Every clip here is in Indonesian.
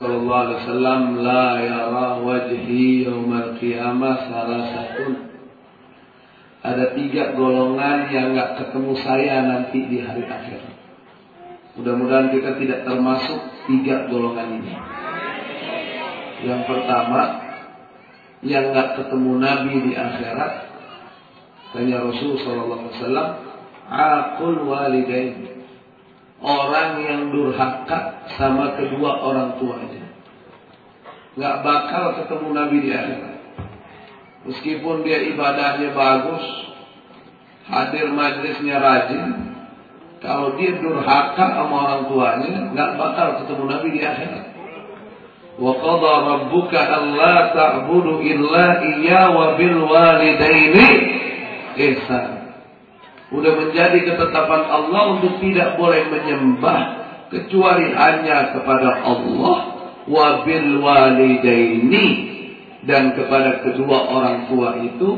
Sallallahu alaihi wasallam la yara wajhi yaumal qiyamah salasatun. Ada tiga golongan yang nggak ketemu saya nanti di hari akhir. Mudah-mudahan kita tidak termasuk tiga golongan ini. Yang pertama, yang nggak ketemu Nabi di akhirat, tanya Rasul Sallallahu Alaihi Wasallam, akul walidain orang yang durhaka sama kedua orang tuanya. Gak bakal ketemu Nabi di akhirat. Meskipun dia ibadahnya bagus, hadir majlisnya rajin, kalau dia durhaka sama orang tuanya, gak bakal ketemu Nabi di akhirat. Wa qadha rabbuka alla ta'budu illa iyya wa bil. Udah menjadi ketetapan Allah untuk tidak boleh menyembah kecuali hanya kepada Allah wabil walidaini dan kepada kedua orang tua itu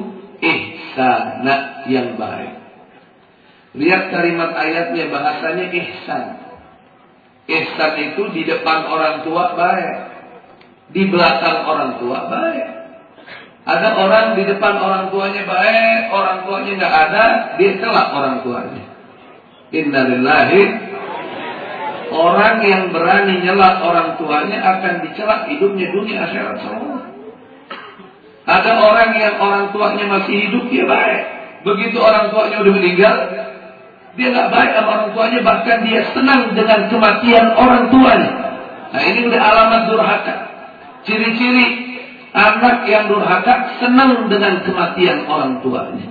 ihsana yang baik. Lihat kalimat ayatnya bahasanya ihsan. Ihsan itu di depan orang tua baik. Di belakang orang tua baik. Ada orang di depan orang tuanya baik, orang tuanya nggak ada, dia celak orang tuanya. Innalillahi Orang yang berani nyelak orang tuanya akan dicelak hidupnya dunia akhirat semua. Ada orang yang orang tuanya masih hidup dia baik. Begitu orang tuanya udah meninggal, dia nggak baik sama orang tuanya, bahkan dia senang dengan kematian orang tuanya. Nah ini udah alamat durhaka. Ciri-ciri Anak yang durhaka senang dengan kematian orang tuanya.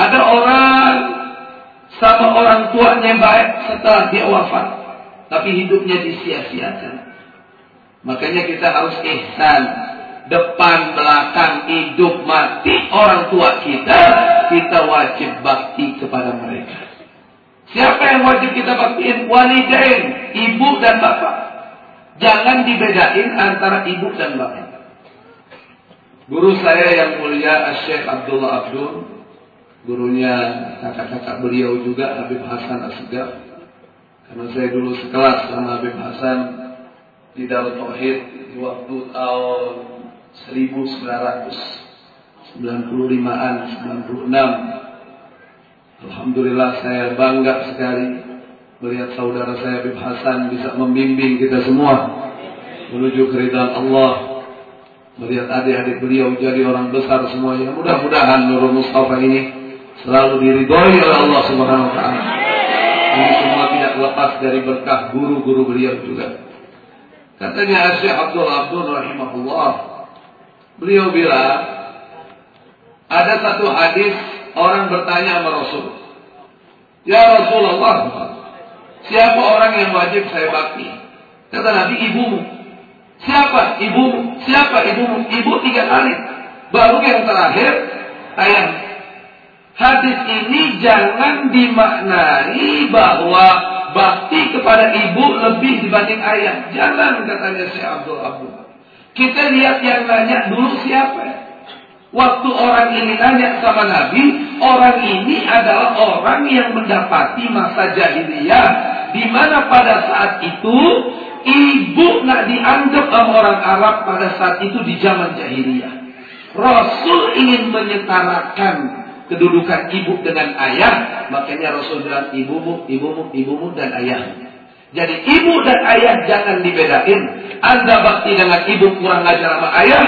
Ada orang sama orang tuanya baik setelah dia wafat. Tapi hidupnya disia-siakan. Makanya kita harus ihsan. Depan, belakang, hidup, mati orang tua kita. Kita wajib bakti kepada mereka. Siapa yang wajib kita baktiin? Walidain, ibu dan bapak. Jangan dibedain antara ibu dan bapak. Guru saya yang mulia Syekh Abdullah Abdul, gurunya kakak-kakak beliau juga Habib Hasan Asgaf. Karena saya dulu sekelas sama Habib Hasan di Darul Tauhid di waktu tahun 1995-an, 96. Alhamdulillah saya bangga sekali melihat saudara saya Habib Hasan bisa membimbing kita semua menuju keridhaan Allah melihat adik-adik beliau jadi orang besar semuanya. Mudah-mudahan Nurul Mustafa ini selalu diridhoi oleh Allah Subhanahu wa taala. Ini semua tidak lepas dari berkah guru-guru beliau juga. Katanya Syekh Abdul Abdul rahimahullah. Beliau bilang ada satu hadis orang bertanya sama Rasul. Ya Rasulullah, siapa orang yang wajib saya bakti? Kata Nabi ibumu. Siapa ibumu? Siapa ibumu? Ibu tiga kali. Baru yang terakhir, ayah. Hadis ini jangan dimaknai bahwa bakti kepada ibu lebih dibanding ayah. Jangan katanya si Abdul Abdul. Kita lihat yang nanya dulu siapa. Waktu orang ini nanya sama Nabi, orang ini adalah orang yang mendapati masa jahiliyah, di mana pada saat itu Ibu nggak dianggap sama orang Arab pada saat itu di zaman jahiliyah. Rasul ingin menyetarakan kedudukan ibu dengan ayah, makanya Rasul bilang ibumu, ibumu, ibumu dan ayahmu. Jadi ibu dan ayah jangan dibedain. Anda bakti dengan ibu kurang ajar sama ayah,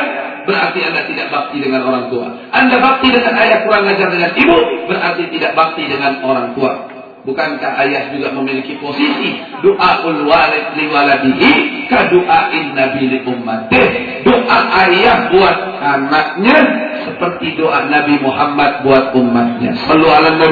berarti Anda tidak bakti dengan orang tua. Anda bakti dengan ayah kurang ajar dengan ibu, berarti tidak bakti dengan orang tua. Bukankah ayah juga memiliki posisi doa walid li waladihi ka doain nabi li ummatih. Doa ayah buat anaknya seperti doa Nabi Muhammad buat umatnya. Sallu ala Nabi